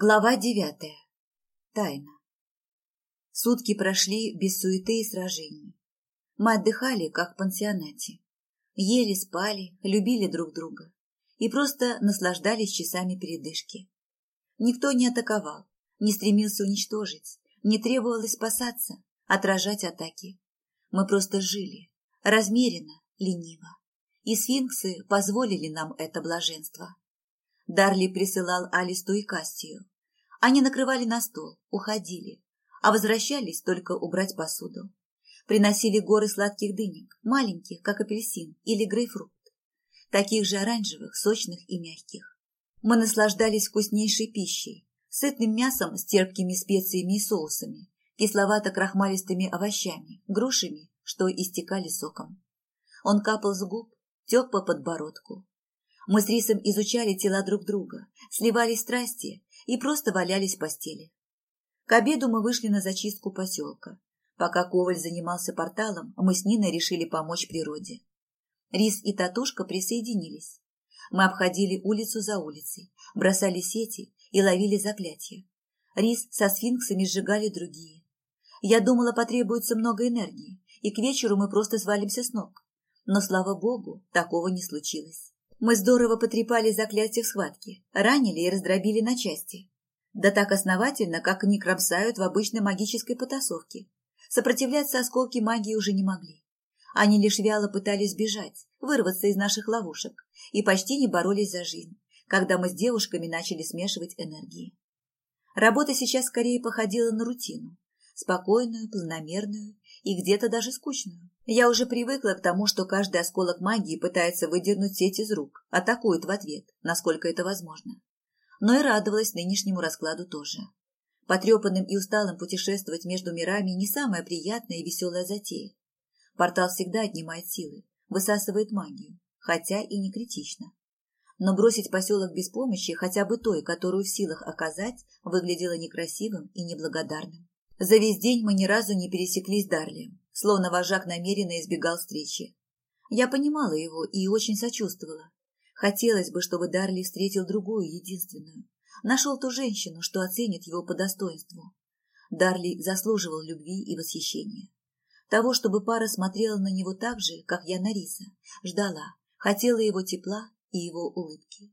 Глава девятая. Тайна. Сутки прошли без суеты и сражений. Мы отдыхали, как в пансионате. Ели, спали, любили друг друга и просто наслаждались часами передышки. Никто не атаковал, не стремился уничтожить, не требовалось спасаться, отражать атаки. Мы просто жили, размеренно, лениво. И сфинксы позволили нам это блаженство. Дарли присылал Алисту и Кастию. Они накрывали на стол, уходили, а возвращались только убрать посуду. Приносили горы сладких дынек, маленьких, как апельсин или грейпфрут, таких же оранжевых, сочных и мягких. Мы наслаждались вкуснейшей пищей, сытным мясом с терпкими специями и соусами, кисловато-крахмалистыми овощами, грушами, что истекали соком. Он капал с губ, тек по подбородку, мы с Рисом изучали тела друг друга, сливались страсти и просто валялись в постели. К обеду мы вышли на зачистку поселка. Пока Коваль занимался порталом, мы с Ниной решили помочь природе. Рис и Татушка присоединились. Мы обходили улицу за улицей, бросали сети и ловили заклятия. Рис со сфинксами сжигали другие. Я думала, потребуется много энергии, и к вечеру мы просто свалимся с ног. Но, слава богу, такого не случилось. Мы здорово потрепали заклятие в схватке, ранили и раздробили на части. Да так основательно, как не кромсают в обычной магической потасовке. Сопротивляться осколки магии уже не могли. Они лишь вяло пытались бежать, вырваться из наших ловушек и почти не боролись за жизнь, когда мы с девушками начали смешивать энергии. Работа сейчас скорее походила на рутину, спокойную, планомерную и где-то даже скучную. Я уже привыкла к тому, что каждый осколок магии пытается выдернуть сеть из рук, атакует в ответ, насколько это возможно. Но и радовалась нынешнему раскладу тоже. Потрепанным и усталым путешествовать между мирами не самая приятная и веселая затея. Портал всегда отнимает силы, высасывает магию, хотя и не критично. Но бросить поселок без помощи, хотя бы той, которую в силах оказать, выглядело некрасивым и неблагодарным. За весь день мы ни разу не пересеклись с Дарлием, словно вожак намеренно избегал встречи. Я понимала его и очень сочувствовала. Хотелось бы, чтобы Дарли встретил другую, единственную. Нашел ту женщину, что оценит его по достоинству. Дарли заслуживал любви и восхищения. Того, чтобы пара смотрела на него так же, как я на Риса. Ждала, хотела его тепла и его улыбки.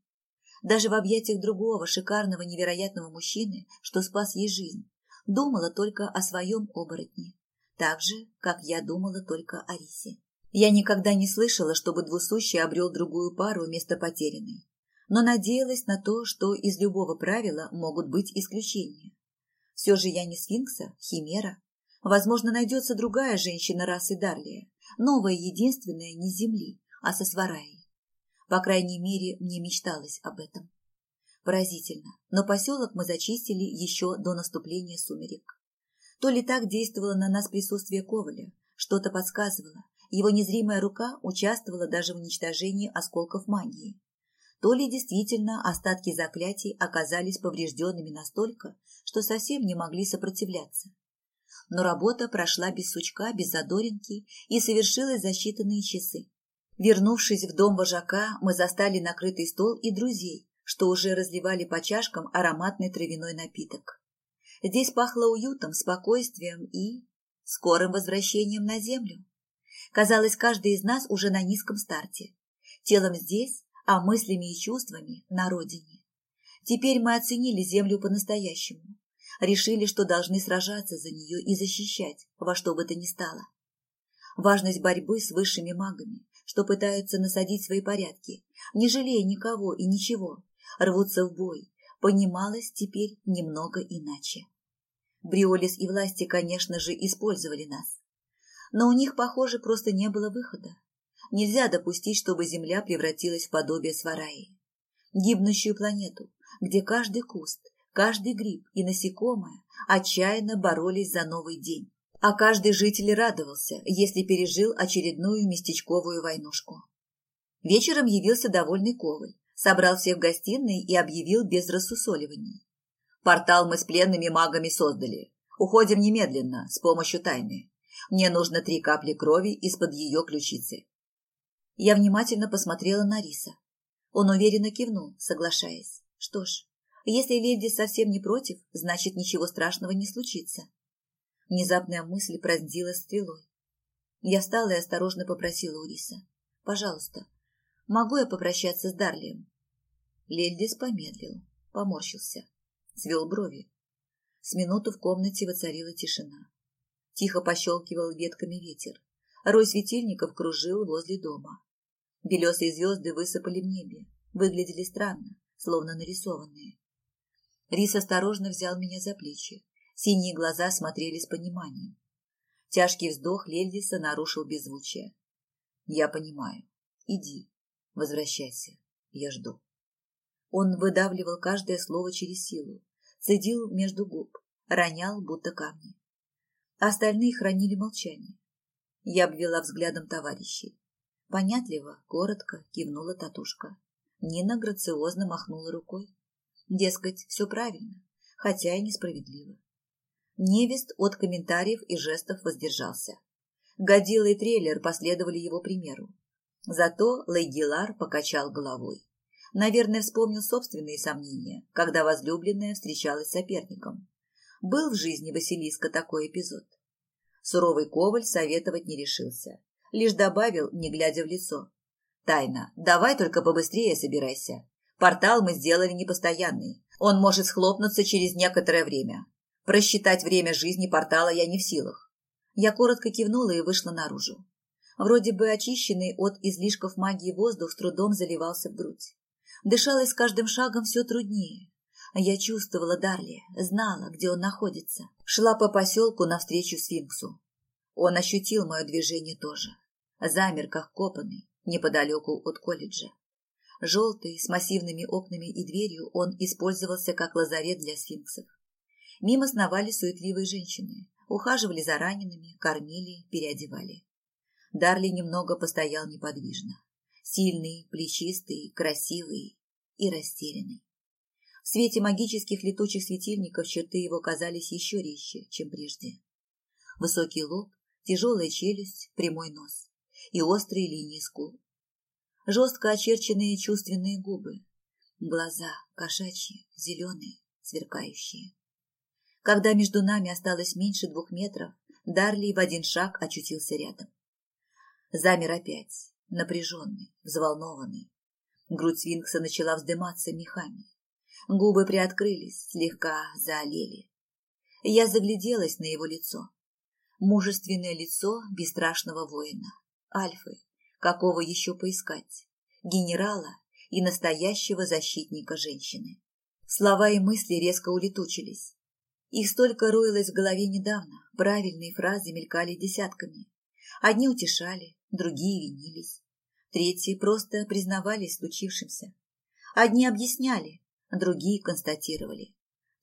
Даже в объятиях другого шикарного невероятного мужчины, что спас ей жизнь, думала только о своем оборотне так же, как я думала только о Рисе. Я никогда не слышала, чтобы двусущий обрел другую пару вместо потерянной, но надеялась на то, что из любого правила могут быть исключения. Все же я не сфинкса, химера. Возможно, найдется другая женщина расы Дарлия, новая единственная не с земли, а со свараей. По крайней мере, мне мечталось об этом. Поразительно, но поселок мы зачистили еще до наступления сумерек. То ли так действовало на нас присутствие Коваля, что-то подсказывало, его незримая рука участвовала даже в уничтожении осколков магии. То ли действительно остатки заклятий оказались поврежденными настолько, что совсем не могли сопротивляться. Но работа прошла без сучка, без задоринки и совершилась за считанные часы. Вернувшись в дом вожака, мы застали накрытый стол и друзей, что уже разливали по чашкам ароматный травяной напиток. Здесь пахло уютом, спокойствием и скорым возвращением на землю. Казалось, каждый из нас уже на низком старте. Телом здесь, а мыслями и чувствами на родине. Теперь мы оценили землю по-настоящему. Решили, что должны сражаться за нее и защищать во что бы то ни стало. Важность борьбы с высшими магами, что пытаются насадить свои порядки, не жалея никого и ничего, рвутся в бой, понималось теперь немного иначе. Бриолис и власти, конечно же, использовали нас. Но у них, похоже, просто не было выхода. Нельзя допустить, чтобы Земля превратилась в подобие Свараи. Гибнущую планету, где каждый куст, каждый гриб и насекомое отчаянно боролись за новый день. А каждый житель радовался, если пережил очередную местечковую войнушку. Вечером явился довольный Коваль, собрал всех в гостиной и объявил без рассусоливаний. Портал мы с пленными магами создали. Уходим немедленно, с помощью тайны. Мне нужно три капли крови из-под ее ключицы. Я внимательно посмотрела на Риса. Он уверенно кивнул, соглашаясь. Что ж, Если леди совсем не против, значит, ничего страшного не случится. Внезапная мысль пронзила стрелой. Я встала и осторожно попросила Уриса. «Пожалуйста, могу я попрощаться с Дарлием?» Лельдис помедлил, поморщился, свел брови. С минуту в комнате воцарила тишина. Тихо пощелкивал ветками ветер. Рой светильников кружил возле дома. Белесые звезды высыпали в небе, выглядели странно, словно нарисованные. Рис осторожно взял меня за плечи. Синие глаза смотрели с пониманием. Тяжкий вздох Лельдиса нарушил беззвучие. «Я понимаю. Иди. Возвращайся. Я жду». Он выдавливал каждое слово через силу, цедил между губ, ронял, будто камни. Остальные хранили молчание. Я обвела взглядом товарищей. Понятливо, коротко кивнула татушка. Нина грациозно махнула рукой. Дескать, все правильно, хотя и несправедливо. Невест от комментариев и жестов воздержался. Годила и трейлер последовали его примеру. Зато Лейгилар покачал головой. Наверное, вспомнил собственные сомнения, когда возлюбленная встречалась с соперником. Был в жизни Василиска такой эпизод. Суровый Коваль советовать не решился. Лишь добавил, не глядя в лицо. «Тайна, давай только побыстрее собирайся. Портал мы сделали непостоянный. Он может схлопнуться через некоторое время. Просчитать время жизни портала я не в силах». Я коротко кивнула и вышла наружу. Вроде бы очищенный от излишков магии воздух с трудом заливался в грудь. Дышалось с каждым шагом все труднее. Я чувствовала Дарли, знала, где он находится. Шла по поселку навстречу сфинксу. Он ощутил мое движение тоже. Замер, как копанный, неподалеку от колледжа. Желтый, с массивными окнами и дверью, он использовался как лазарет для сфинксов. Мимо сновали суетливые женщины, ухаживали за ранеными, кормили, переодевали. Дарли немного постоял неподвижно. Сильный, плечистый, красивый и растерянный. В свете магических летучих светильников черты его казались еще резче, чем прежде. Высокий лоб, тяжелая челюсть, прямой нос и острые линии скул. Жестко очерченные чувственные губы, глаза кошачьи, зеленые, сверкающие. Когда между нами осталось меньше двух метров, Дарли в один шаг очутился рядом. Замер опять, напряженный, взволнованный. Грудь свинкса начала вздыматься мехами. Губы приоткрылись, слегка заолели. Я загляделась на его лицо. Мужественное лицо бесстрашного воина, альфы, какого еще поискать, генерала и настоящего защитника женщины. Слова и мысли резко улетучились. Их столько роилось в голове недавно, правильные фразы мелькали десятками. Одни утешали, другие винились. Третьи просто признавались случившимся. Одни объясняли, другие констатировали.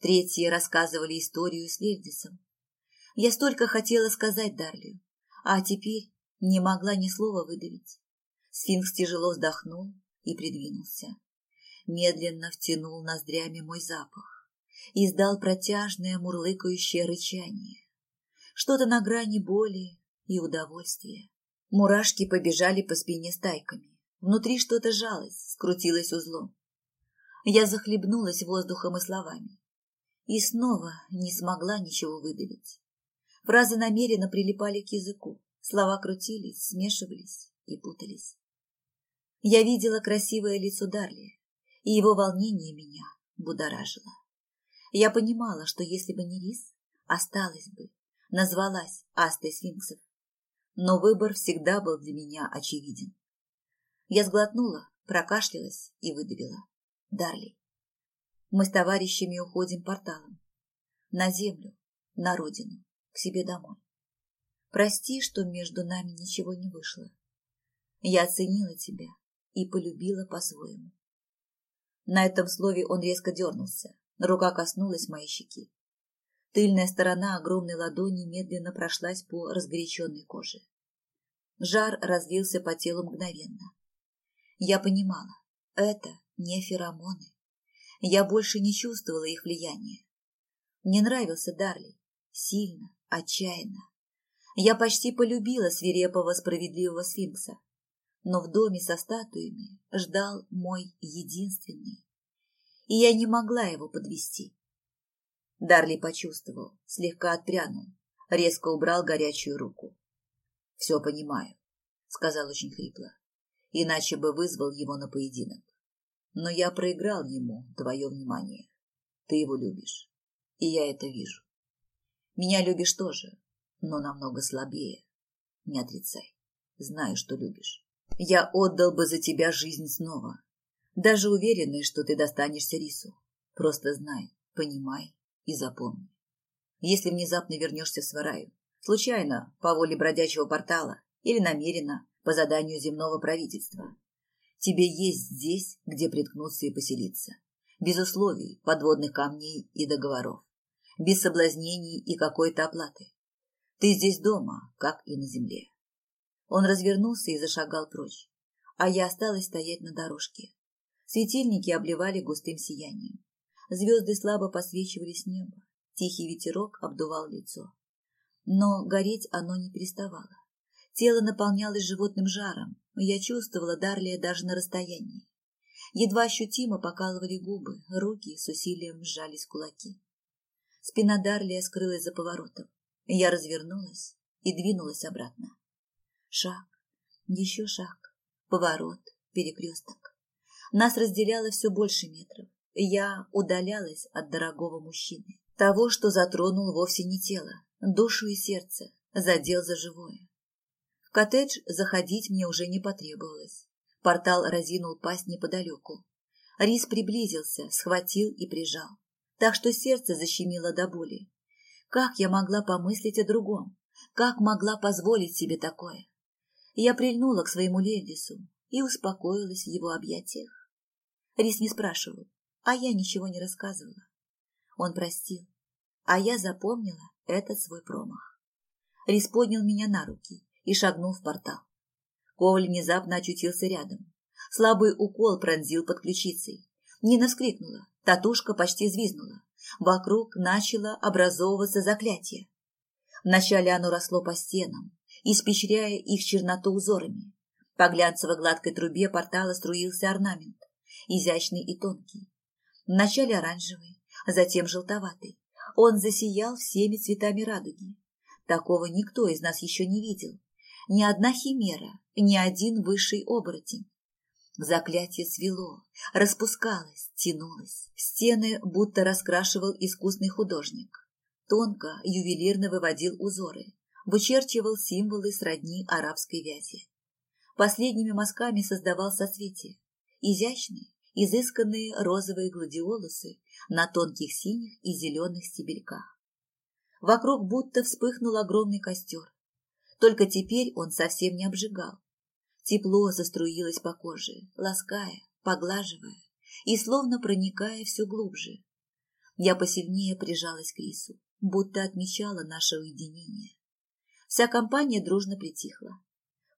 Третьи рассказывали историю с Лельдисом. Я столько хотела сказать Дарлию, а теперь не могла ни слова выдавить. Сфинкс тяжело вздохнул и придвинулся. Медленно втянул ноздрями мой запах. Издал протяжное мурлыкающее рычание. Что-то на грани боли и удовольствия. Мурашки побежали по спине стайками. Внутри что-то жалось, скрутилось узлом. Я захлебнулась воздухом и словами. И снова не смогла ничего выдавить. Фразы намеренно прилипали к языку. Слова крутились, смешивались и путались. Я видела красивое лицо Дарли, и его волнение меня будоражило. Я понимала, что если бы не Рис, осталась бы, назвалась Астой Сфинксов. Но выбор всегда был для меня очевиден. Я сглотнула, прокашлялась и выдавила. Дарли. Мы с товарищами уходим порталом. На землю, на родину, к себе домой. Прости, что между нами ничего не вышло. Я оценила тебя и полюбила по-своему. На этом слове он резко дернулся. Рука коснулась моей щеки. Тыльная сторона огромной ладони медленно прошлась по разгоряченной коже. Жар разлился по телу мгновенно. Я понимала, это не феромоны. Я больше не чувствовала их влияния. Мне нравился Дарли. Сильно, отчаянно. Я почти полюбила свирепого справедливого сфинкса. Но в доме со статуями ждал мой единственный. и я не могла его подвести. Дарли почувствовал, слегка отпрянул, резко убрал горячую руку. «Все понимаю», — сказал очень хрипло, иначе бы вызвал его на поединок. «Но я проиграл ему твое внимание. Ты его любишь, и я это вижу. Меня любишь тоже, но намного слабее. Не отрицай. Знаю, что любишь. Я отдал бы за тебя жизнь снова. Даже уверенный, что ты достанешься рису. Просто знай, понимай и запомни. Если внезапно вернешься в Свараю, случайно, по воле бродячего портала или намеренно, по заданию земного правительства, тебе есть здесь, где приткнуться и поселиться. Без условий, подводных камней и договоров без соблазнений и какой-то оплаты. Ты здесь дома, как и на земле. Он развернулся и зашагал прочь, а я осталась стоять на дорожке. Светильники обливали густым сиянием. Звезды слабо посвечивали с неба, тихий ветерок обдувал лицо. Но гореть оно не переставало. Тело наполнялось животным жаром, я чувствовала Дарлия даже на расстоянии. Едва ощутимо покалывали губы, руки с усилием сжались кулаки. Спина Дарлия скрылась за поворотом. Я развернулась и двинулась обратно. Шаг, еще шаг, поворот, перекресток. Нас разделяло все больше метров. Я удалялась от дорогого мужчины. Того, что затронул вовсе не тело, душу и сердце, задел за живое. В коттедж заходить мне уже не потребовалось. Портал разинул пасть неподалеку. Рис приблизился, схватил и прижал так что сердце защемило до боли. Как я могла помыслить о другом? Как могла позволить себе такое? Я прильнула к своему Левису и успокоилась в его объятиях. Рис не спрашивал, а я ничего не рассказывала. Он простил, а я запомнила этот свой промах. Рис поднял меня на руки и шагнул в портал. Коваль внезапно очутился рядом. Слабый укол пронзил под ключицей. Нина вскрикнула, Татушка почти звизнула. Вокруг начало образовываться заклятие. Вначале оно росло по стенам, испещряя их черноту узорами. По глянцевой гладкой трубе портала струился орнамент, изящный и тонкий. Вначале оранжевый, затем желтоватый. Он засиял всеми цветами радуги. Такого никто из нас еще не видел. Ни одна химера, ни один высший оборотень. Заклятие свело, распускалось, тянулось. Стены будто раскрашивал искусный художник. Тонко, ювелирно выводил узоры, вычерчивал символы сродни арабской вязи. Последними мазками создавал соцветия. Изящные, изысканные розовые гладиолусы на тонких синих и зеленых стебельках. Вокруг будто вспыхнул огромный костер. Только теперь он совсем не обжигал, Тепло заструилось по коже, лаская, поглаживая и словно проникая все глубже. Я посильнее прижалась к Рису, будто отмечала наше уединение. Вся компания дружно притихла.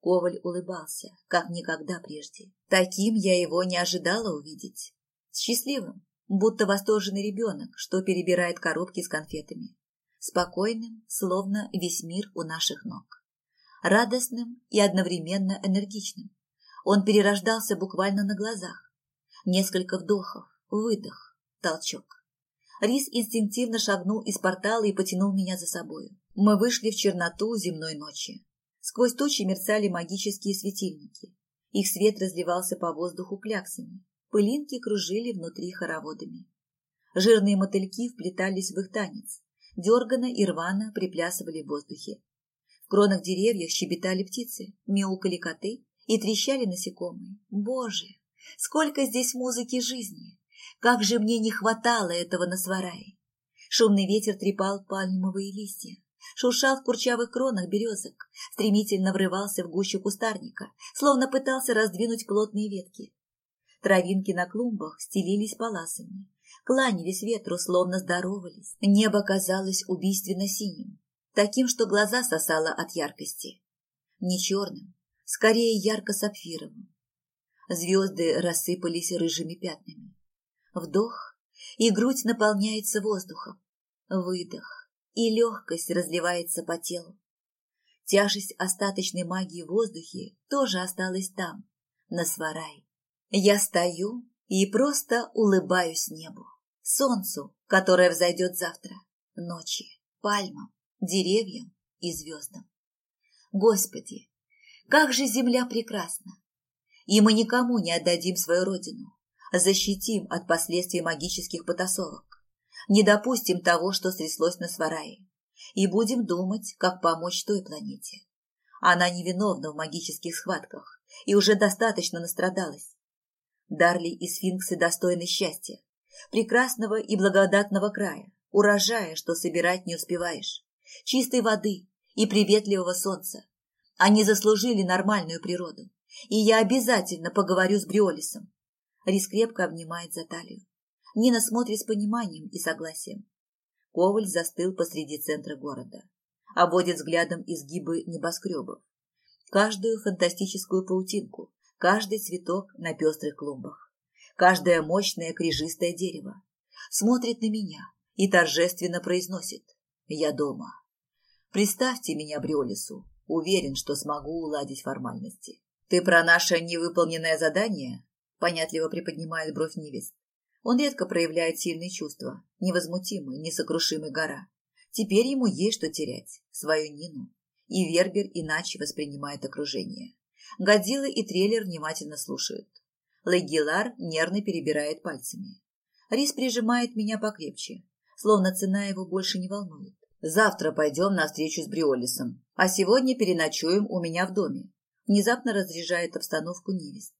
Коваль улыбался, как никогда прежде. Таким я его не ожидала увидеть. Счастливым, будто восторженный ребенок, что перебирает коробки с конфетами. Спокойным, словно весь мир у наших ног радостным и одновременно энергичным. Он перерождался буквально на глазах. Несколько вдохов, выдох, толчок. Рис инстинктивно шагнул из портала и потянул меня за собою. Мы вышли в черноту земной ночи. Сквозь тучи мерцали магические светильники. Их свет разливался по воздуху кляксами. Пылинки кружили внутри хороводами. Жирные мотыльки вплетались в их танец. Дергано и рвано приплясывали в воздухе. В кронах деревьев щебетали птицы, мяукали коты и трещали насекомые. Боже, сколько здесь музыки жизни! Как же мне не хватало этого на сварае! Шумный ветер трепал пальмовые листья, шуршал в курчавых кронах березок, стремительно врывался в гущу кустарника, словно пытался раздвинуть плотные ветки. Травинки на клумбах стелились паласами, кланялись ветру, словно здоровались. Небо казалось убийственно синим, таким, что глаза сосало от яркости. Не черным, скорее ярко-сапфировым. Звезды рассыпались рыжими пятнами. Вдох, и грудь наполняется воздухом. Выдох, и легкость разливается по телу. Тяжесть остаточной магии в воздухе тоже осталась там, на сварай. Я стою и просто улыбаюсь небу, солнцу, которое взойдет завтра, ночи, пальмам, деревьям и звездам. Господи, как же земля прекрасна! И мы никому не отдадим свою родину, защитим от последствий магических потасовок, не допустим того, что стряслось на Сварае, и будем думать, как помочь той планете. Она невиновна в магических схватках и уже достаточно настрадалась. Дарли и сфинксы достойны счастья, прекрасного и благодатного края, урожая, что собирать не успеваешь, чистой воды и приветливого солнца. Они заслужили нормальную природу, и я обязательно поговорю с Бриолисом. Рис крепко обнимает за талию. Нина смотрит с пониманием и согласием. Коваль застыл посреди центра города. Обводит взглядом изгибы небоскребов. Каждую фантастическую паутинку, каждый цветок на пестрых клумбах, каждое мощное крижистое дерево. Смотрит на меня и торжественно произносит «Я дома». Представьте меня Бриолису, уверен, что смогу уладить формальности. Ты про наше невыполненное задание? Понятливо приподнимает бровь невест. Он редко проявляет сильные чувства, невозмутимый, несокрушимый гора. Теперь ему есть что терять, свою Нину. И Вербер иначе воспринимает окружение. Годзилла и трейлер внимательно слушают. Легилар нервно перебирает пальцами. Рис прижимает меня покрепче, словно цена его больше не волнует. Завтра пойдем на встречу с Бриолисом, а сегодня переночуем у меня в доме. Внезапно разряжает обстановку невест.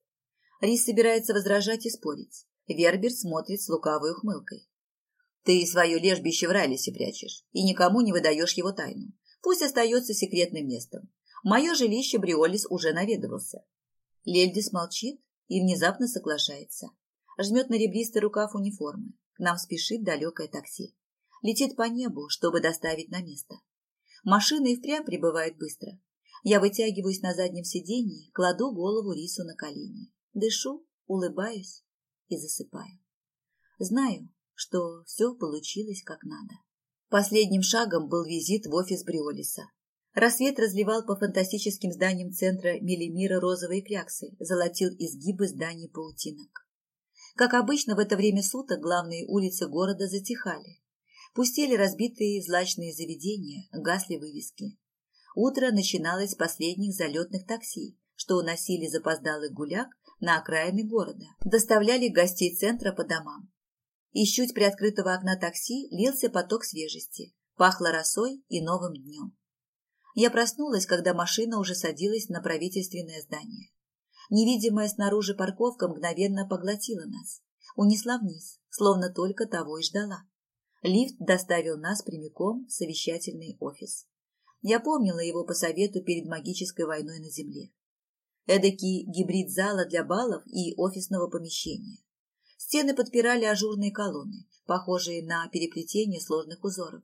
Рис собирается возражать и спорить. Вербер смотрит с лукавой ухмылкой. Ты свое лежбище в Райлисе прячешь и никому не выдаешь его тайну. Пусть остается секретным местом. Мое жилище Бриолис уже наведывался. Лельдис молчит и внезапно соглашается. Жмет на ребристый рукав униформы. К нам спешит далекое такси. Летит по небу, чтобы доставить на место. Машина и впрямь прибывает быстро. Я вытягиваюсь на заднем сиденье, кладу голову рису на колени. Дышу, улыбаюсь и засыпаю. Знаю, что все получилось как надо. Последним шагом был визит в офис Бриолиса. Рассвет разливал по фантастическим зданиям центра Мелимира розовые кляксы, золотил изгибы зданий паутинок. Как обычно, в это время суток главные улицы города затихали. Пустели разбитые злачные заведения, гасли вывески. Утро начиналось с последних залетных такси, что уносили запоздалых гуляк на окраины города, доставляли гостей центра по домам. Из чуть приоткрытого окна такси лился поток свежести, пахло росой и новым днем. Я проснулась, когда машина уже садилась на правительственное здание. Невидимая снаружи парковка мгновенно поглотила нас, унесла вниз, словно только того и ждала. Лифт доставил нас прямиком в совещательный офис. Я помнила его по совету перед магической войной на Земле. Эдакий гибрид зала для балов и офисного помещения. Стены подпирали ажурные колонны, похожие на переплетение сложных узоров.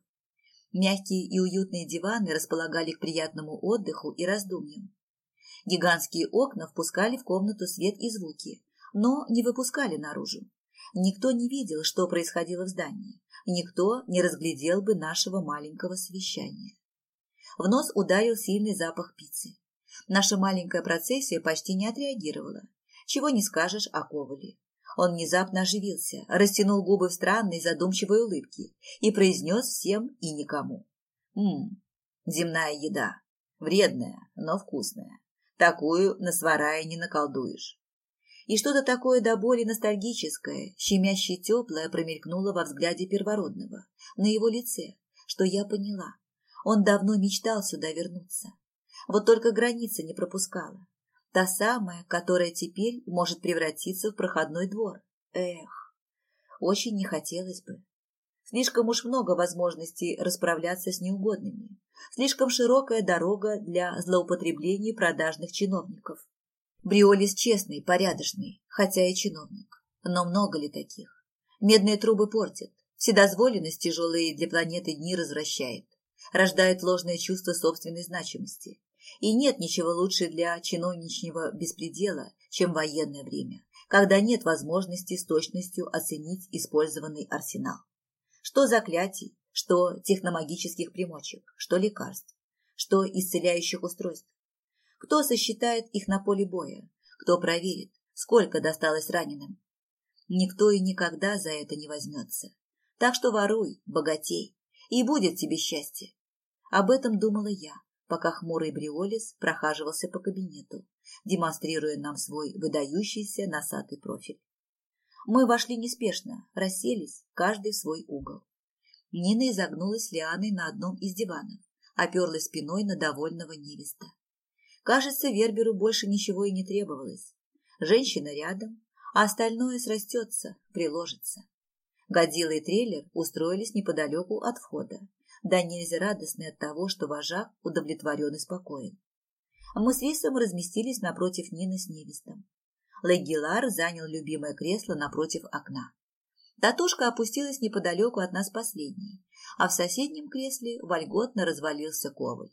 Мягкие и уютные диваны располагали к приятному отдыху и раздумьям. Гигантские окна впускали в комнату свет и звуки, но не выпускали наружу. Никто не видел, что происходило в здании. Никто не разглядел бы нашего маленького совещания. В нос ударил сильный запах пиццы. Наша маленькая процессия почти не отреагировала. Чего не скажешь о Ковале. Он внезапно оживился, растянул губы в странной задумчивой улыбке и произнес всем и никому. «Ммм, земная еда. Вредная, но вкусная. Такую на сварае не наколдуешь». И что-то такое до боли ностальгическое, щемяще теплое промелькнуло во взгляде первородного, на его лице, что я поняла. Он давно мечтал сюда вернуться. Вот только граница не пропускала. Та самая, которая теперь может превратиться в проходной двор. Эх, очень не хотелось бы. Слишком уж много возможностей расправляться с неугодными. Слишком широкая дорога для злоупотреблений продажных чиновников. Бриолис честный, порядочный, хотя и чиновник. Но много ли таких? Медные трубы портят. Вседозволенность тяжелые для планеты дни развращает. Рождает ложное чувство собственной значимости. И нет ничего лучше для чиновничьего беспредела, чем военное время, когда нет возможности с точностью оценить использованный арсенал. Что заклятий, что техномагических примочек, что лекарств, что исцеляющих устройств. Кто сосчитает их на поле боя, кто проверит, сколько досталось раненым. Никто и никогда за это не возьмется. Так что воруй, богатей, и будет тебе счастье. Об этом думала я, пока хмурый Бриолис прохаживался по кабинету, демонстрируя нам свой выдающийся носатый профиль. Мы вошли неспешно, расселись, каждый в свой угол. Нина изогнулась лианой на одном из диванов, оперлась спиной на довольного невеста. Кажется, Верберу больше ничего и не требовалось. Женщина рядом, а остальное срастется, приложится. Годзилла и трейлер устроились неподалеку от входа, да нельзя радостны от того, что вожак удовлетворен и спокоен. Мы с Рисом разместились напротив Нины с невестом. Легилар занял любимое кресло напротив окна. Татушка опустилась неподалеку от нас последней, а в соседнем кресле вольготно развалился коваль.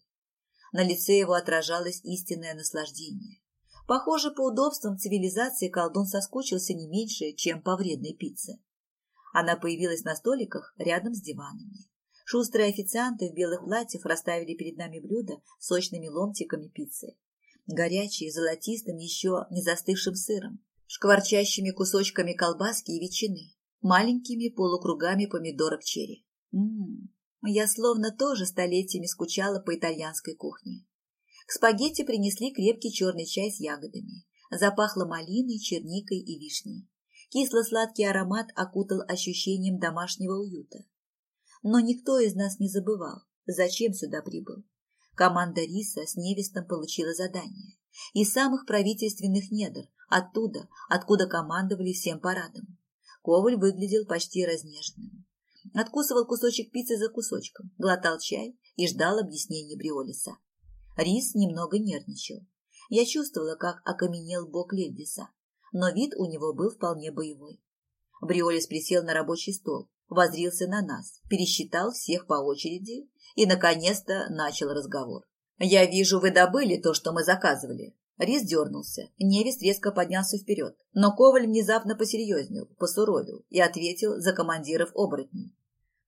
На лице его отражалось истинное наслаждение. Похоже, по удобствам цивилизации колдун соскучился не меньше, чем по вредной пицце. Она появилась на столиках рядом с диванами. Шустрые официанты в белых платьях расставили перед нами блюда с сочными ломтиками пиццы. Горячие, золотистым, еще не застывшим сыром, шкварчащими кусочками колбаски и ветчины, маленькими полукругами помидорок черри. Ммм, я словно тоже столетиями скучала по итальянской кухне. К спагетти принесли крепкий черный чай с ягодами. Запахло малиной, черникой и вишней. Кисло-сладкий аромат окутал ощущением домашнего уюта. Но никто из нас не забывал, зачем сюда прибыл. Команда Риса с Невестом получила задание. Из самых правительственных недр, оттуда, откуда командовали всем парадом. Коваль выглядел почти разнеженным. Откусывал кусочек пиццы за кусочком, глотал чай и ждал объяснений Бриолиса. Рис немного нервничал. Я чувствовала, как окаменел бок Лельдиса, но вид у него был вполне боевой. Бриолис присел на рабочий стол, возрился на нас, пересчитал всех по очереди и, наконец-то, начал разговор. «Я вижу, вы добыли то, что мы заказывали». Рис дернулся, Невест резко поднялся вперед, но Коваль внезапно посерьезнел, посуровил и ответил за командиров оборотней.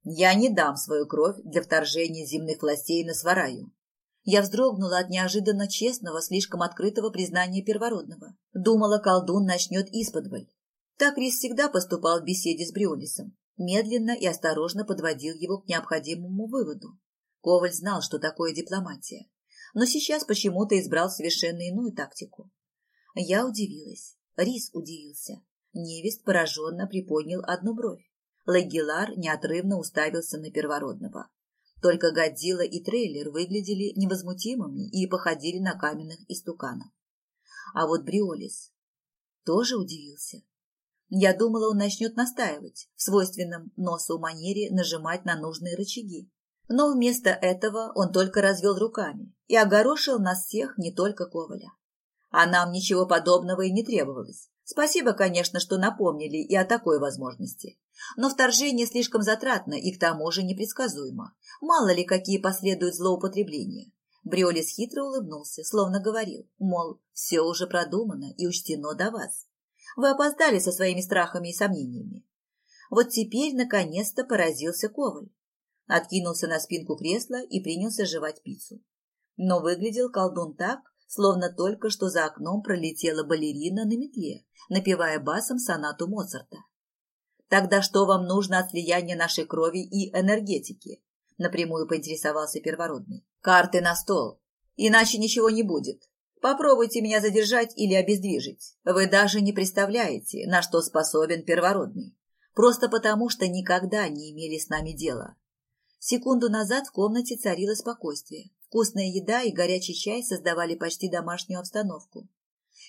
«Я не дам свою кровь для вторжения земных властей на Свараю». Я вздрогнула от неожиданно честного, слишком открытого признания первородного. Думала, колдун начнет исподволь. Так Рис всегда поступал в беседе с Бриолисом медленно и осторожно подводил его к необходимому выводу. Коваль знал, что такое дипломатия, но сейчас почему-то избрал совершенно иную тактику. Я удивилась, Рис удивился. Невест пораженно приподнял одну бровь. Лагилар неотрывно уставился на первородного. Только Годзилла и трейлер выглядели невозмутимыми и походили на каменных истуканов. А вот Бриолис тоже удивился. Я думала, он начнет настаивать, в свойственном носу манере нажимать на нужные рычаги. Но вместо этого он только развел руками и огорошил нас всех, не только Коваля. А нам ничего подобного и не требовалось. Спасибо, конечно, что напомнили и о такой возможности. Но вторжение слишком затратно и к тому же непредсказуемо. Мало ли, какие последуют злоупотребления. Бриолис хитро улыбнулся, словно говорил, мол, все уже продумано и учтено до вас. Вы опоздали со своими страхами и сомнениями. Вот теперь наконец-то поразился Коваль. Откинулся на спинку кресла и принялся жевать пиццу. Но выглядел колдун так, словно только что за окном пролетела балерина на метле, напевая басом сонату Моцарта. «Тогда что вам нужно от слияния нашей крови и энергетики?» напрямую поинтересовался первородный. «Карты на стол. Иначе ничего не будет. Попробуйте меня задержать или обездвижить. Вы даже не представляете, на что способен первородный. Просто потому, что никогда не имели с нами дела. Секунду назад в комнате царило спокойствие. Вкусная еда и горячий чай создавали почти домашнюю обстановку.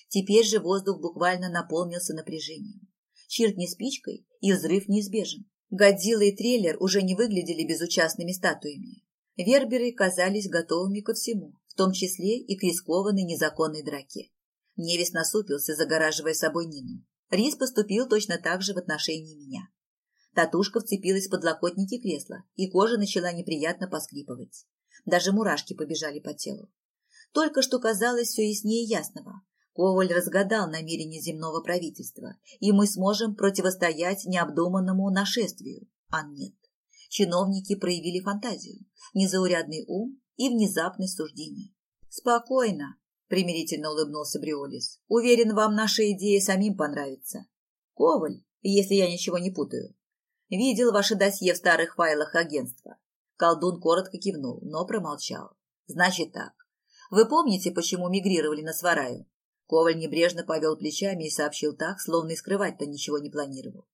Теперь же воздух буквально наполнился напряжением. Чиркни спичкой, и взрыв неизбежен. Годзилла и трейлер уже не выглядели безучастными статуями. Верберы казались готовыми ко всему в том числе и к рискованной незаконной драке. Невес насупился, загораживая собой Нину. Рис поступил точно так же в отношении меня. Татушка вцепилась в подлокотники кресла, и кожа начала неприятно поскрипывать. Даже мурашки побежали по телу. Только что казалось все яснее ясного. Коваль разгадал намерение земного правительства, и мы сможем противостоять необдуманному нашествию. А нет. Чиновники проявили фантазию, незаурядный ум и внезапность суждений. «Спокойно», – примирительно улыбнулся Бриолис. «Уверен, вам наша идея самим понравится». «Коваль», если я ничего не путаю. Видел ваше досье в старых файлах агентства. Колдун коротко кивнул, но промолчал. Значит так. Вы помните, почему мигрировали на Свараю? Коваль небрежно повел плечами и сообщил так, словно и скрывать-то ничего не планировал.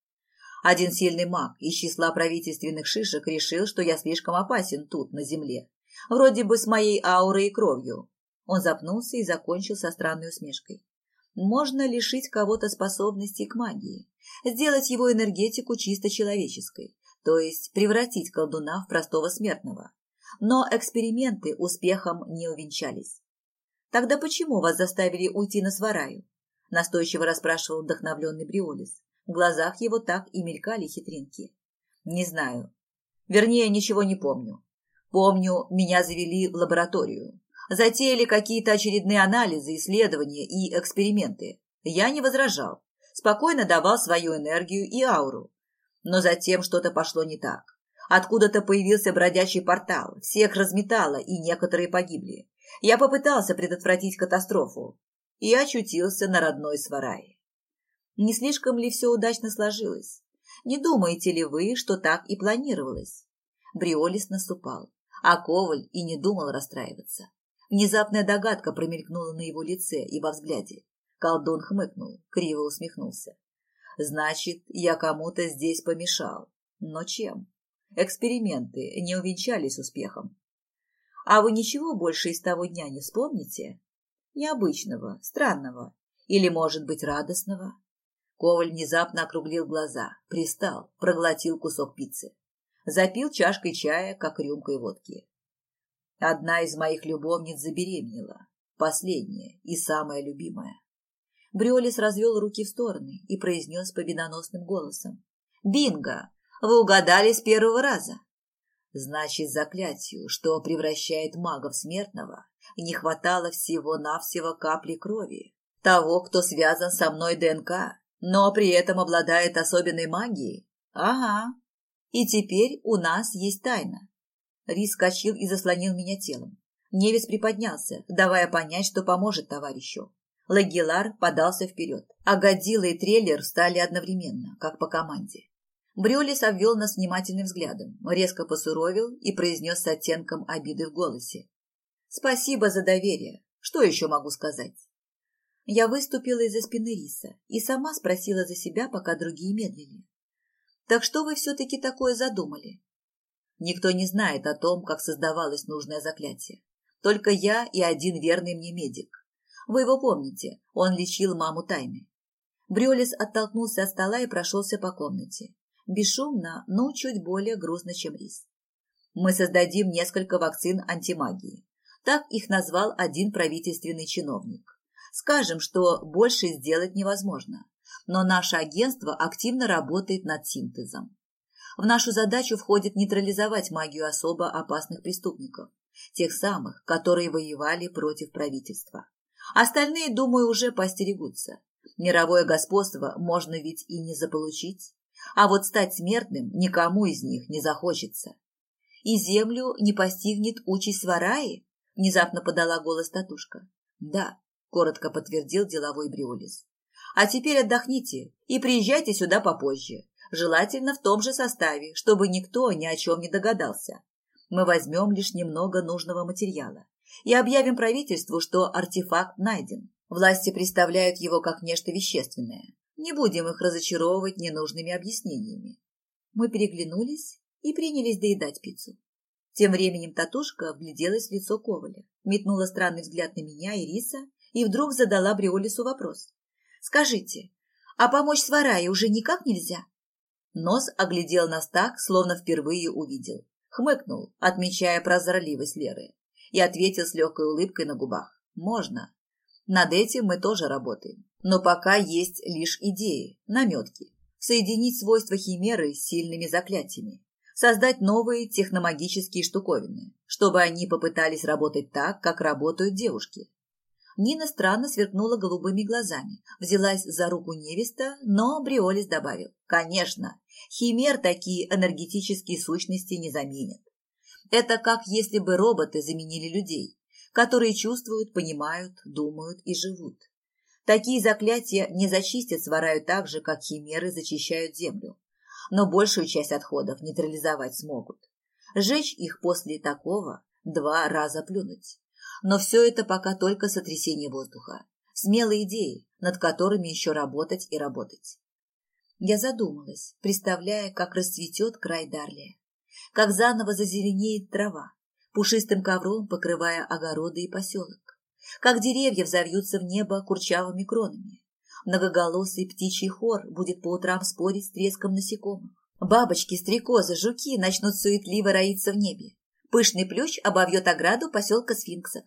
Один сильный маг из числа правительственных шишек решил, что я слишком опасен тут, на земле. Вроде бы с моей аурой и кровью. Он запнулся и закончил со странной усмешкой. Можно лишить кого-то способностей к магии, сделать его энергетику чисто человеческой, то есть превратить колдуна в простого смертного. Но эксперименты успехом не увенчались. Тогда почему вас заставили уйти на свараю? Настойчиво расспрашивал вдохновленный Бриолис. В глазах его так и мелькали хитринки. Не знаю. Вернее, ничего не помню. Помню, меня завели в лабораторию. Затеяли какие-то очередные анализы, исследования и эксперименты. Я не возражал. Спокойно давал свою энергию и ауру. Но затем что-то пошло не так. Откуда-то появился бродячий портал. Всех разметало, и некоторые погибли. Я попытался предотвратить катастрофу и очутился на родной Сварае. Не слишком ли все удачно сложилось? Не думаете ли вы, что так и планировалось? Бриолис наступал, а Коваль и не думал расстраиваться. Внезапная догадка промелькнула на его лице и во взгляде. Колдун хмыкнул, криво усмехнулся. Значит, я кому-то здесь помешал. Но чем? Эксперименты не увенчались успехом. А вы ничего больше из того дня не вспомните? Необычного, странного или, может быть, радостного? Коваль внезапно округлил глаза, пристал, проглотил кусок пиццы. Запил чашкой чая, как рюмкой водки. Одна из моих любовниц забеременела. Последняя и самая любимая. Бриолис развел руки в стороны и произнес победоносным голосом. «Бинго! Вы угадали с первого раза!» Значит, заклятию, что превращает мага в смертного, не хватало всего-навсего капли крови. Того, кто связан со мной ДНК, но при этом обладает особенной магией. Ага. И теперь у нас есть тайна. Рис скачил и заслонил меня телом. Невис приподнялся, давая понять, что поможет товарищу. Лагилар подался вперед, а Годзилла и Трейлер встали одновременно, как по команде. Брюлис обвел нас внимательным взглядом, резко посуровил и произнес с оттенком обиды в голосе. «Спасибо за доверие. Что еще могу сказать?» Я выступила из-за спины Риса и сама спросила за себя, пока другие медлили. «Так что вы все-таки такое задумали?» Никто не знает о том, как создавалось нужное заклятие. Только я и один верный мне медик. Вы его помните, он лечил маму тайны. Брюлис оттолкнулся от стола и прошелся по комнате бесшумно, но чуть более грустно, чем рис. Мы создадим несколько вакцин антимагии. Так их назвал один правительственный чиновник. Скажем, что больше сделать невозможно, но наше агентство активно работает над синтезом. В нашу задачу входит нейтрализовать магию особо опасных преступников, тех самых, которые воевали против правительства. Остальные, думаю, уже постерегутся. Мировое господство можно ведь и не заполучить. А вот стать смертным никому из них не захочется. И землю не постигнет участь Вараи? Внезапно подала голос Татушка. Да, коротко подтвердил деловой Бриолис. А теперь отдохните и приезжайте сюда попозже. Желательно в том же составе, чтобы никто ни о чем не догадался. Мы возьмем лишь немного нужного материала и объявим правительству, что артефакт найден. Власти представляют его как нечто вещественное, не будем их разочаровывать ненужными объяснениями. Мы переглянулись и принялись доедать пиццу. Тем временем Татушка вгляделась в лицо Коваля, метнула странный взгляд на меня и Риса и вдруг задала Бриолису вопрос. «Скажите, а помочь Сварае уже никак нельзя?» Нос оглядел нас так, словно впервые увидел. Хмыкнул, отмечая прозорливость Леры, и ответил с легкой улыбкой на губах. «Можно. Над этим мы тоже работаем. Но пока есть лишь идеи, наметки. Соединить свойства химеры с сильными заклятиями. Создать новые техномагические штуковины, чтобы они попытались работать так, как работают девушки. Нина странно сверкнула голубыми глазами, взялась за руку невеста, но Бриолис добавил. Конечно, химер такие энергетические сущности не заменят. Это как если бы роботы заменили людей, которые чувствуют, понимают, думают и живут. Такие заклятия не зачистят свараю так же, как химеры зачищают землю. Но большую часть отходов нейтрализовать смогут. Сжечь их после такого два раза плюнуть. Но все это пока только сотрясение воздуха. Смелые идеи, над которыми еще работать и работать. Я задумалась, представляя, как расцветет край Дарлия, как заново зазеленеет трава, пушистым ковром покрывая огороды и поселок, как деревья взовьются в небо курчавыми кронами. Многоголосый птичий хор будет по утрам спорить с треском насекомых. Бабочки, стрекозы, жуки начнут суетливо роиться в небе. Пышный плющ обовьет ограду поселка сфинксов.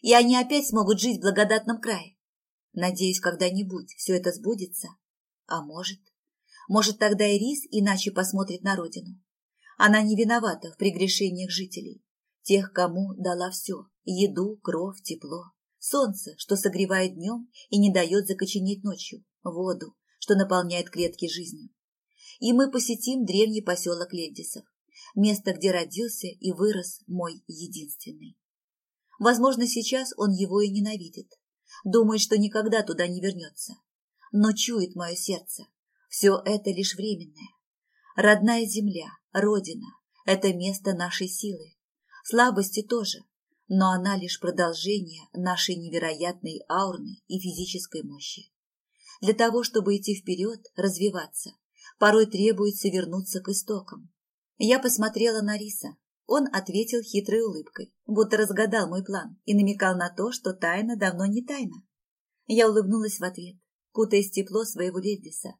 И они опять смогут жить в благодатном крае. Надеюсь, когда-нибудь все это сбудется. А может, может тогда и Рис иначе посмотрит на родину. Она не виновата в прегрешениях жителей, тех, кому дала все – еду, кровь, тепло, солнце, что согревает днем и не дает закоченеть ночью, воду, что наполняет клетки жизнью. И мы посетим древний поселок Ледисов, место, где родился и вырос мой единственный. Возможно, сейчас он его и ненавидит, думает, что никогда туда не вернется. Но чует мое сердце, все это лишь временное. Родная земля, родина – это место нашей силы. Слабости тоже, но она лишь продолжение нашей невероятной аурной и физической мощи. Для того, чтобы идти вперед, развиваться, порой требуется вернуться к истокам. Я посмотрела на Риса. Он ответил хитрой улыбкой, будто разгадал мой план и намекал на то, что тайна давно не тайна. Я улыбнулась в ответ, кутаясь в тепло своего Ледиса,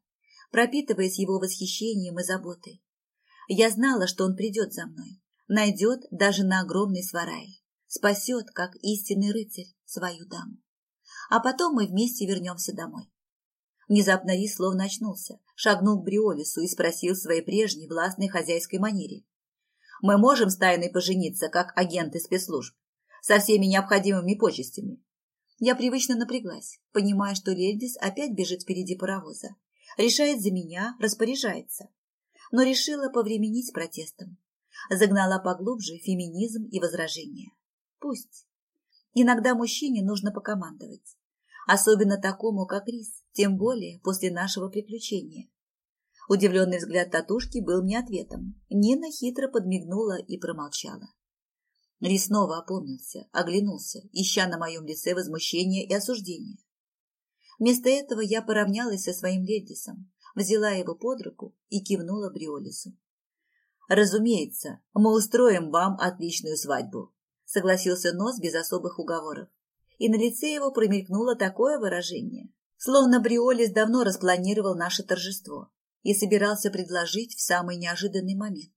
пропитываясь его восхищением и заботой. Я знала, что он придет за мной, найдет даже на огромной сварае, спасет, как истинный рыцарь, свою даму. А потом мы вместе вернемся домой. Внезапно Рис словно очнулся, шагнул к Бриолису и спросил в своей прежней властной хозяйской манере. «Мы можем с тайной пожениться, как агенты спецслужб, со всеми необходимыми почестями?» Я привычно напряглась, понимая, что Лельдис опять бежит впереди паровоза, решает за меня, распоряжается. Но решила повременить с протестом. Загнала поглубже феминизм и возражения. Пусть. Иногда мужчине нужно покомандовать. Особенно такому, как Рис, тем более после нашего приключения. Удивленный взгляд татушки был мне ответом. Нина хитро подмигнула и промолчала. Рис снова опомнился, оглянулся, ища на моем лице возмущение и осуждение. Вместо этого я поравнялась со своим Ледисом, взяла его под руку и кивнула Бриолису. «Разумеется, мы устроим вам отличную свадьбу», — согласился Нос без особых уговоров. И на лице его промелькнуло такое выражение, словно Бриолис давно распланировал наше торжество и собирался предложить в самый неожиданный момент.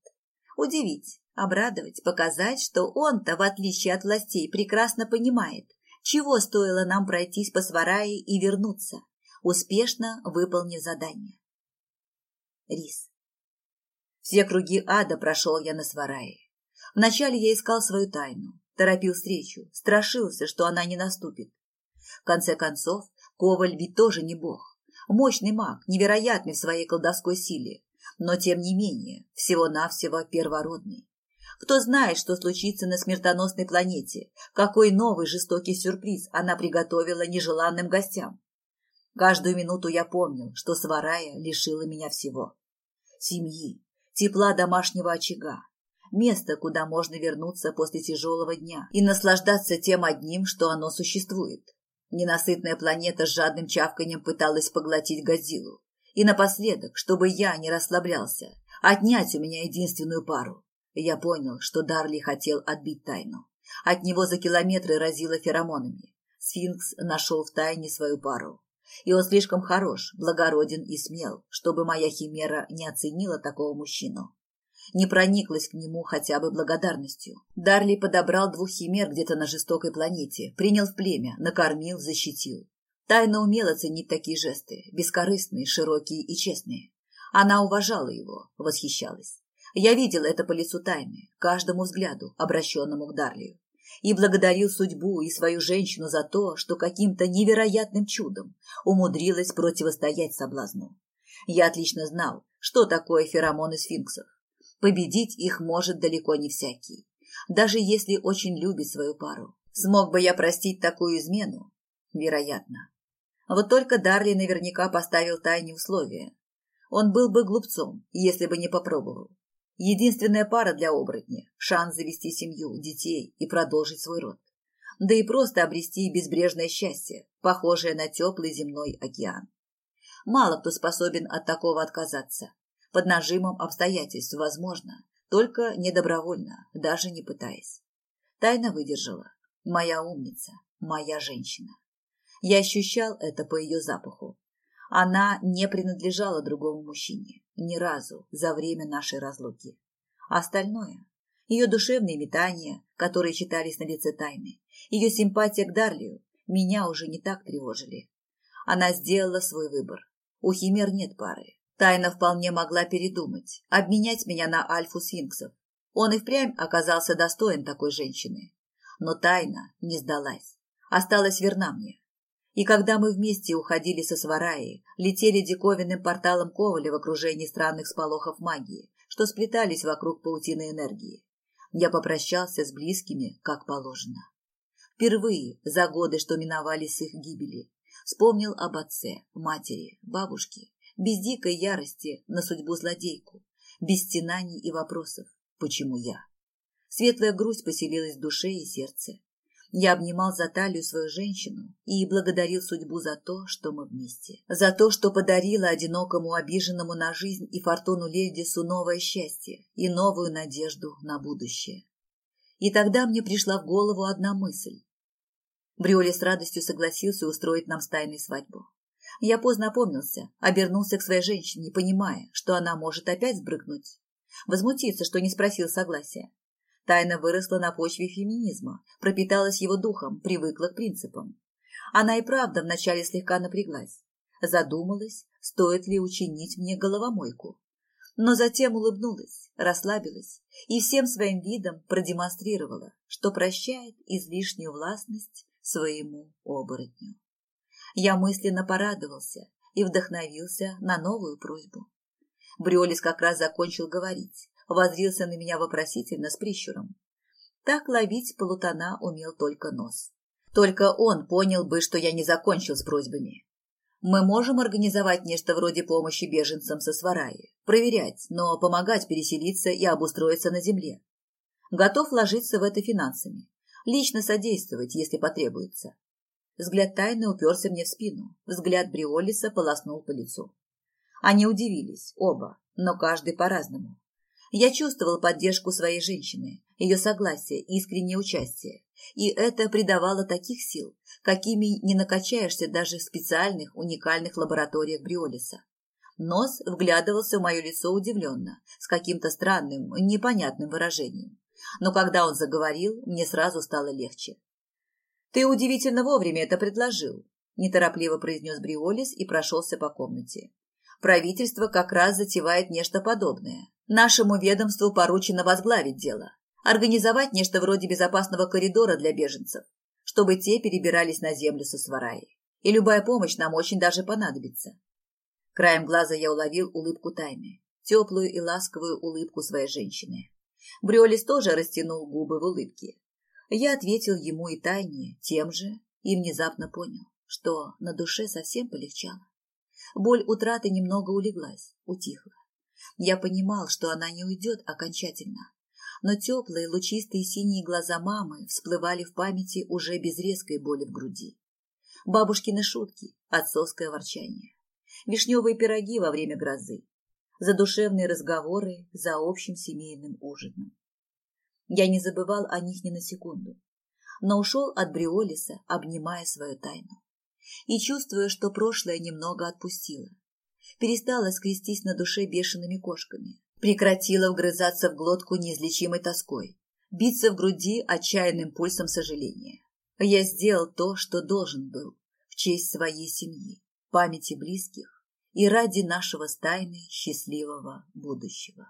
Удивить, обрадовать, показать, что он-то, в отличие от властей, прекрасно понимает, чего стоило нам пройтись по Сварае и вернуться, успешно выполнив задание. Рис. Все круги ада прошел я на Сварае. Вначале я искал свою тайну, торопил встречу, страшился, что она не наступит. В конце концов, Коваль ведь тоже не бог. Мощный маг, невероятный в своей колдовской силе, но тем не менее всего-навсего первородный. Кто знает, что случится на смертоносной планете, какой новый жестокий сюрприз она приготовила нежеланным гостям. Каждую минуту я помнил, что Сварая лишила меня всего. Семьи, тепла домашнего очага, место, куда можно вернуться после тяжелого дня и наслаждаться тем одним, что оно существует. Ненасытная планета с жадным чавканием пыталась поглотить Годзиллу. И напоследок, чтобы я не расслаблялся, отнять у меня единственную пару. Я понял, что Дарли хотел отбить тайну. От него за километры разило феромонами. Сфинкс нашел в тайне свою пару. И он слишком хорош, благороден и смел, чтобы моя химера не оценила такого мужчину. Не прониклась к нему хотя бы благодарностью. Дарли подобрал двух химер где-то на жестокой планете, принял в племя, накормил, защитил. Тайно умела ценить такие жесты, бескорыстные, широкие и честные. Она уважала его, восхищалась. Я видел это по лицу тайны, каждому взгляду, обращенному к Дарлию, и благодарил судьбу и свою женщину за то, что каким-то невероятным чудом умудрилась противостоять соблазну. Я отлично знал, что такое феромоны сфинксов. Победить их может далеко не всякий, даже если очень любит свою пару. Смог бы я простить такую измену? Вероятно. Вот только Дарли наверняка поставил тайне условия. Он был бы глупцом, если бы не попробовал. Единственная пара для оборотня – шанс завести семью, детей и продолжить свой род. Да и просто обрести безбрежное счастье, похожее на теплый земной океан. Мало кто способен от такого отказаться. Под нажимом обстоятельств возможно, только не добровольно, даже не пытаясь. Тайна выдержала. Моя умница, моя женщина. Я ощущал это по ее запаху. Она не принадлежала другому мужчине ни разу за время нашей разлуки. Остальное – ее душевные метания, которые читались на лице тайны, ее симпатия к Дарлию меня уже не так тревожили. Она сделала свой выбор. У Химер нет пары. Тайна вполне могла передумать, обменять меня на альфу сфинксов. Он и впрямь оказался достоин такой женщины. Но Тайна не сдалась, осталась верна мне. И когда мы вместе уходили со Свараи, летели диковинным порталом Коваля в окружении странных сполохов магии, что сплетались вокруг паутины энергии, я попрощался с близкими, как положено. Впервые за годы, что миновали с их гибели, вспомнил об отце, матери, бабушке, без дикой ярости на судьбу злодейку, без стенаний и вопросов, почему я. Светлая грусть поселилась в душе и сердце, я обнимал за талию свою женщину и благодарил судьбу за то, что мы вместе. За то, что подарила одинокому, обиженному на жизнь и фортуну Лельдису новое счастье и новую надежду на будущее. И тогда мне пришла в голову одна мысль. Бриоли с радостью согласился устроить нам стайную свадьбу. Я поздно опомнился, обернулся к своей женщине, понимая, что она может опять сбрыкнуть. Возмутиться, что не спросил согласия. Тайна выросла на почве феминизма, пропиталась его духом, привыкла к принципам. Она и правда вначале слегка напряглась, задумалась, стоит ли учинить мне головомойку. Но затем улыбнулась, расслабилась и всем своим видом продемонстрировала, что прощает излишнюю властность своему оборотню. Я мысленно порадовался и вдохновился на новую просьбу. Бриолис как раз закончил говорить, возрился на меня вопросительно с прищуром. Так ловить полутона умел только нос. Только он понял бы, что я не закончил с просьбами. Мы можем организовать нечто вроде помощи беженцам со Свараи, проверять, но помогать переселиться и обустроиться на земле. Готов ложиться в это финансами, лично содействовать, если потребуется. Взгляд тайны уперся мне в спину, взгляд Бриолиса полоснул по лицу. Они удивились, оба, но каждый по-разному. Я чувствовал поддержку своей женщины, ее согласие, искреннее участие. И это придавало таких сил, какими не накачаешься даже в специальных уникальных лабораториях Бриолиса. Нос вглядывался в мое лицо удивленно, с каким-то странным, непонятным выражением. Но когда он заговорил, мне сразу стало легче. «Ты удивительно вовремя это предложил», – неторопливо произнес Бриолис и прошелся по комнате. «Правительство как раз затевает нечто подобное. Нашему ведомству поручено возглавить дело, организовать нечто вроде безопасного коридора для беженцев, чтобы те перебирались на землю со свараи. И любая помощь нам очень даже понадобится. Краем глаза я уловил улыбку тайны, теплую и ласковую улыбку своей женщины. Бриолис тоже растянул губы в улыбке. Я ответил ему и тайне тем же и внезапно понял, что на душе совсем полегчало. Боль утраты немного улеглась, утихла. Я понимал, что она не уйдет окончательно, но теплые лучистые синие глаза мамы всплывали в памяти уже без резкой боли в груди. Бабушкины шутки, отцовское ворчание, вишневые пироги во время грозы, задушевные разговоры за общим семейным ужином. Я не забывал о них ни на секунду, но ушел от Бриолиса, обнимая свою тайну и чувствуя, что прошлое немного отпустило, перестала скрестись на душе бешеными кошками, прекратила вгрызаться в глотку неизлечимой тоской, биться в груди отчаянным пульсом сожаления. Я сделал то, что должен был, в честь своей семьи, памяти близких и ради нашего стайны счастливого будущего.